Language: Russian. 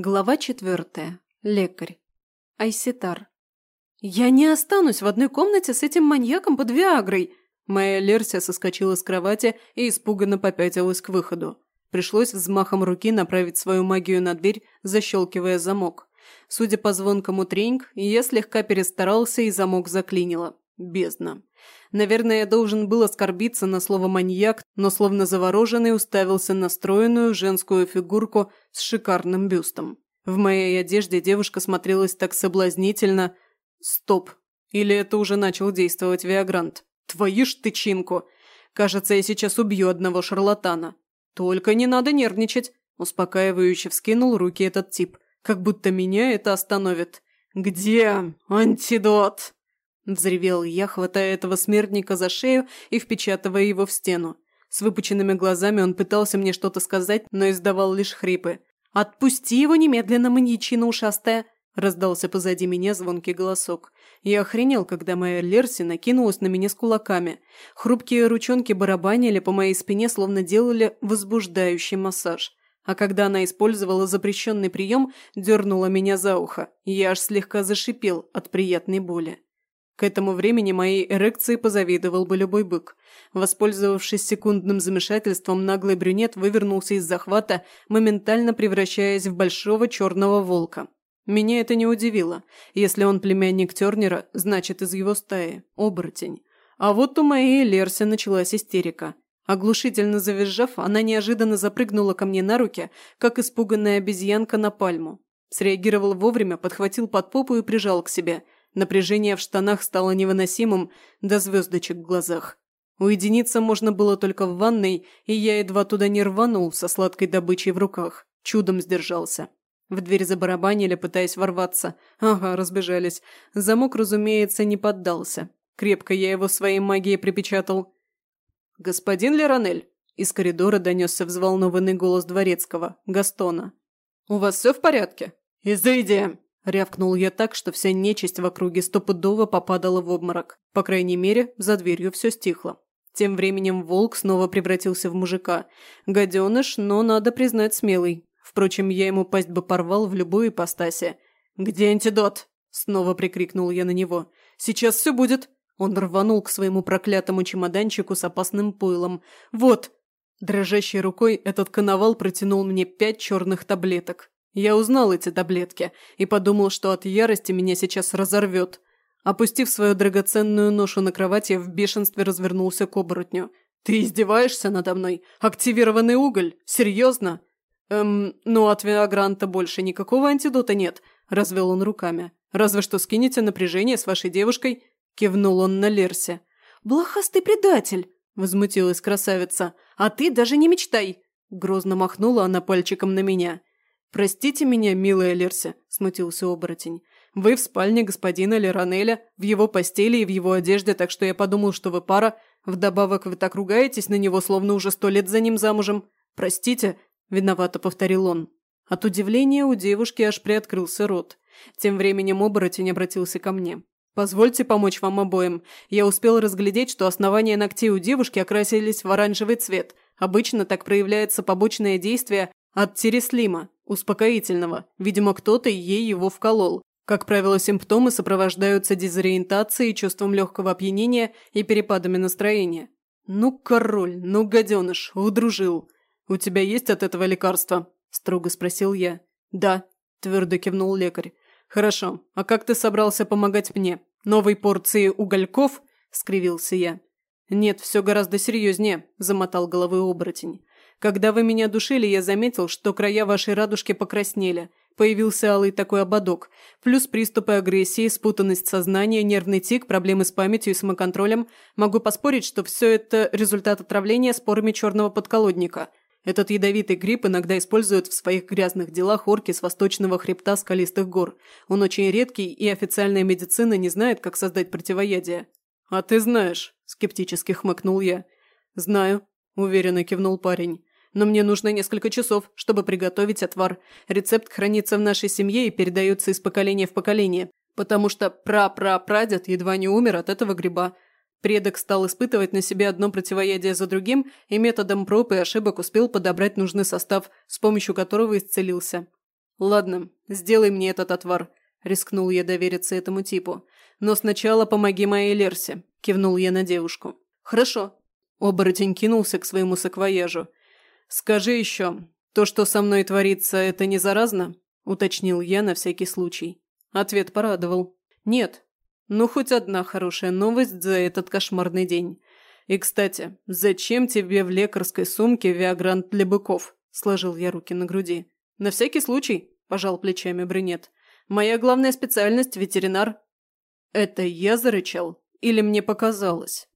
Глава четвертая. Лекарь. Айситар. «Я не останусь в одной комнате с этим маньяком под Виагрой!» Моя Лерсия соскочила с кровати и испуганно попятилась к выходу. Пришлось взмахом руки направить свою магию на дверь, защелкивая замок. Судя по звонкому треньк, я слегка перестарался и замок заклинило. Бездна. Наверное, я должен был оскорбиться на слово «маньяк», но словно завороженный уставился на стройную женскую фигурку с шикарным бюстом. В моей одежде девушка смотрелась так соблазнительно. Стоп. Или это уже начал действовать Виагрант? Твою ж тычинку! Кажется, я сейчас убью одного шарлатана. Только не надо нервничать. Успокаивающе вскинул руки этот тип. Как будто меня это остановит. «Где антидот?» Взревел я, хватая этого смертника за шею и впечатывая его в стену. С выпученными глазами он пытался мне что-то сказать, но издавал лишь хрипы. «Отпусти его немедленно, маньячина ушастая!» – раздался позади меня звонкий голосок. Я охренел, когда моя Лерси накинулась на меня с кулаками. Хрупкие ручонки барабанили по моей спине, словно делали возбуждающий массаж. А когда она использовала запрещенный прием, дернула меня за ухо. Я аж слегка зашипел от приятной боли. К этому времени моей эрекции позавидовал бы любой бык. Воспользовавшись секундным замешательством, наглый брюнет вывернулся из захвата, моментально превращаясь в большого черного волка. Меня это не удивило. Если он племянник Тернера, значит из его стаи. Оборотень. А вот у моей Лерси началась истерика. Оглушительно завизжав, она неожиданно запрыгнула ко мне на руки, как испуганная обезьянка на пальму. Среагировал вовремя, подхватил под попу и прижал к себе – Напряжение в штанах стало невыносимым до звездочек в глазах. Уединиться можно было только в ванной, и я едва туда не рванул со сладкой добычей в руках. Чудом сдержался. В дверь забарабанили, пытаясь ворваться. Ага, разбежались. Замок, разумеется, не поддался. Крепко я его своей магией припечатал. «Господин Леронель!» Из коридора донесся взволнованный голос дворецкого, Гастона. «У вас все в порядке?» «Изыди!» Рявкнул я так, что вся нечисть в округе стопудово попадала в обморок. По крайней мере, за дверью все стихло. Тем временем волк снова превратился в мужика. Гаденыш, но, надо признать, смелый. Впрочем, я ему пасть бы порвал в любой ипостаси. «Где антидот?» – снова прикрикнул я на него. «Сейчас все будет!» Он рванул к своему проклятому чемоданчику с опасным пойлом. «Вот!» Дрожащей рукой этот коновал протянул мне пять черных таблеток. Я узнал эти таблетки и подумал, что от ярости меня сейчас разорвет. Опустив свою драгоценную ношу на кровать, я в бешенстве развернулся к оборотню. «Ты издеваешься надо мной? Активированный уголь? Серьезно?» «Эм, ну от Виагранта больше никакого антидота нет», – развел он руками. «Разве что скинете напряжение с вашей девушкой», – кивнул он на Лерсе. «Блохастый предатель!» – возмутилась красавица. «А ты даже не мечтай!» Грозно махнула она пальчиком на меня. «Простите меня, милая Лерся», – смутился оборотень. «Вы в спальне господина Леронеля, в его постели и в его одежде, так что я подумал, что вы пара. Вдобавок вы так ругаетесь на него, словно уже сто лет за ним замужем. Простите», – виновато повторил он. От удивления у девушки аж приоткрылся рот. Тем временем оборотень обратился ко мне. «Позвольте помочь вам обоим. Я успел разглядеть, что основания ногтей у девушки окрасились в оранжевый цвет. Обычно так проявляется побочное действие от тереслима, успокоительного. Видимо, кто-то ей его вколол. Как правило, симптомы сопровождаются дезориентацией, чувством легкого опьянения и перепадами настроения. «Ну, король, ну, гаденыш, удружил. У тебя есть от этого лекарства?» – строго спросил я. «Да», – твердо кивнул лекарь. «Хорошо. А как ты собрался помогать мне? Новой порции угольков?» – скривился я. «Нет, все гораздо серьезнее», – замотал головой оборотень. Когда вы меня душили, я заметил, что края вашей радужки покраснели. Появился алый такой ободок. Плюс приступы агрессии, спутанность сознания, нервный тик, проблемы с памятью и самоконтролем. Могу поспорить, что все это результат отравления спорами черного подколодника. Этот ядовитый гриб иногда используют в своих грязных делах орки с восточного хребта скалистых гор. Он очень редкий, и официальная медицина не знает, как создать противоядие. «А ты знаешь», – скептически хмыкнул я. «Знаю», – уверенно кивнул парень но мне нужно несколько часов, чтобы приготовить отвар. Рецепт хранится в нашей семье и передается из поколения в поколение, потому что пра-пра-прадед едва не умер от этого гриба. Предок стал испытывать на себе одно противоядие за другим и методом проб и ошибок успел подобрать нужный состав, с помощью которого исцелился. «Ладно, сделай мне этот отвар», – рискнул я довериться этому типу. «Но сначала помоги моей Лерсе», – кивнул я на девушку. «Хорошо». Оборотень кинулся к своему саквояжу. «Скажи еще, то, что со мной творится, это не заразно?» – уточнил я на всякий случай. Ответ порадовал. «Нет. Ну, хоть одна хорошая новость за этот кошмарный день. И, кстати, зачем тебе в лекарской сумке виагрант для быков?» – сложил я руки на груди. «На всякий случай», – пожал плечами брюнет. «Моя главная специальность – ветеринар». «Это я зарычал? Или мне показалось?»